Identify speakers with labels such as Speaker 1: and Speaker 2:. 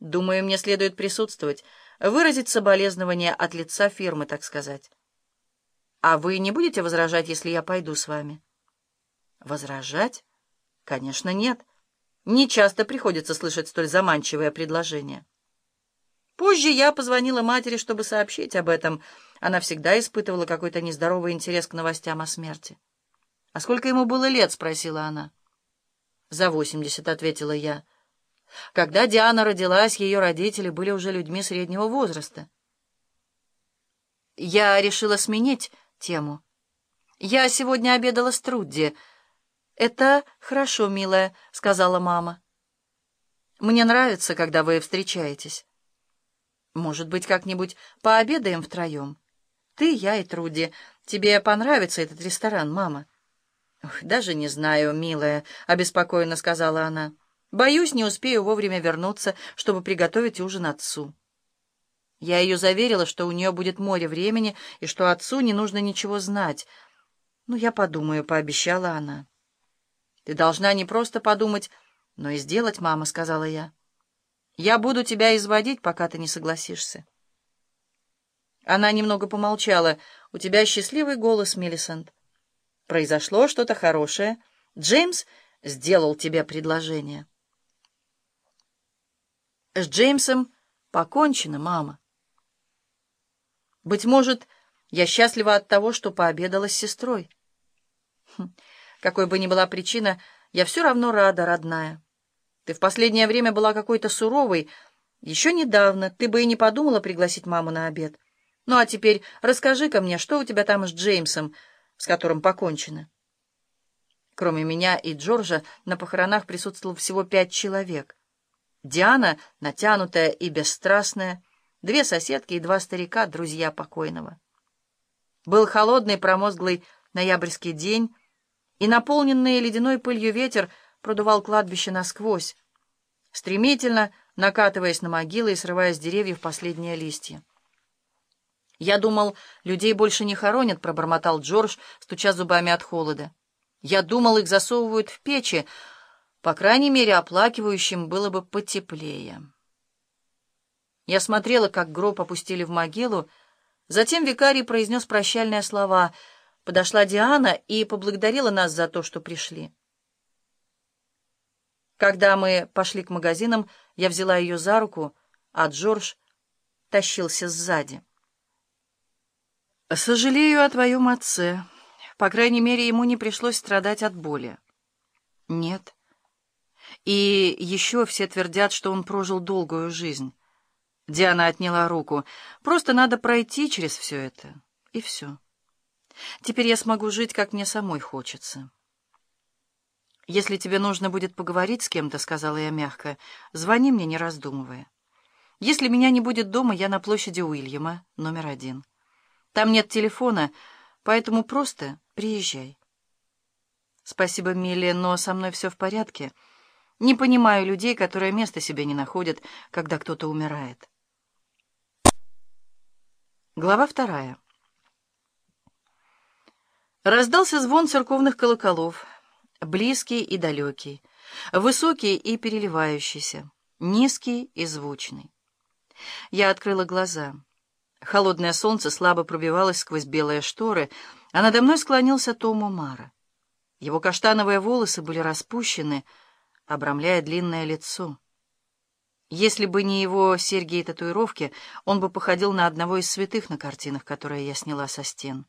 Speaker 1: Думаю, мне следует присутствовать, выразить соболезнования от лица фирмы, так сказать. А вы не будете возражать, если я пойду с вами? Возражать? Конечно, нет. Не часто приходится слышать столь заманчивое предложение. Позже я позвонила матери, чтобы сообщить об этом. Она всегда испытывала какой-то нездоровый интерес к новостям о смерти. «А сколько ему было лет?» — спросила она. «За восемьдесят», — ответила я. Когда Диана родилась, ее родители были уже людьми среднего возраста. Я решила сменить тему. Я сегодня обедала с Трудди. «Это хорошо, милая», — сказала мама. «Мне нравится, когда вы встречаетесь. Может быть, как-нибудь пообедаем втроем? Ты, я и Труди. Тебе понравится этот ресторан, мама?» «Ох, даже не знаю, милая», — обеспокоенно сказала она. Боюсь, не успею вовремя вернуться, чтобы приготовить ужин отцу. Я ее заверила, что у нее будет море времени и что отцу не нужно ничего знать. «Ну, я подумаю», — пообещала она. «Ты должна не просто подумать, но и сделать, мама», — сказала я. «Я буду тебя изводить, пока ты не согласишься». Она немного помолчала. «У тебя счастливый голос, Миллисент. Произошло что-то хорошее. Джеймс сделал тебе предложение». С Джеймсом покончено, мама. Быть может, я счастлива от того, что пообедала с сестрой. Хм, какой бы ни была причина, я все равно рада, родная. Ты в последнее время была какой-то суровой. Еще недавно ты бы и не подумала пригласить маму на обед. Ну а теперь расскажи-ка мне, что у тебя там с Джеймсом, с которым покончено? Кроме меня и Джорджа на похоронах присутствовало всего пять человек. Диана, натянутая и бесстрастная, две соседки и два старика, друзья покойного. Был холодный промозглый ноябрьский день, и наполненный ледяной пылью ветер продувал кладбище насквозь, стремительно накатываясь на могилы и срывая с деревьев последние листья. «Я думал, людей больше не хоронят», — пробормотал Джордж, стуча зубами от холода. «Я думал, их засовывают в печи, по крайней мере, оплакивающим было бы потеплее. Я смотрела, как гроб опустили в могилу. Затем викарий произнес прощальные слова. Подошла Диана и поблагодарила нас за то, что пришли. Когда мы пошли к магазинам, я взяла ее за руку, а Джордж тащился сзади. «Сожалею о твоем отце. По крайней мере, ему не пришлось страдать от боли». «Нет». И еще все твердят, что он прожил долгую жизнь. Диана отняла руку. Просто надо пройти через все это. И все. Теперь я смогу жить, как мне самой хочется. «Если тебе нужно будет поговорить с кем-то, — сказала я мягко, — звони мне, не раздумывая. Если меня не будет дома, я на площади Уильяма, номер один. Там нет телефона, поэтому просто приезжай». «Спасибо, Милли, но со мной все в порядке». Не понимаю людей, которые места себе не находят, когда кто-то умирает. Глава вторая. Раздался звон церковных колоколов, близкий и далекий, высокий и переливающийся, низкий и звучный. Я открыла глаза. Холодное солнце слабо пробивалось сквозь белые шторы, а надо мной склонился Томо Мара. Его каштановые волосы были распущены, обрамляя длинное лицо. Если бы не его серьги и татуировки, он бы походил на одного из святых на картинах, которые я сняла со стен.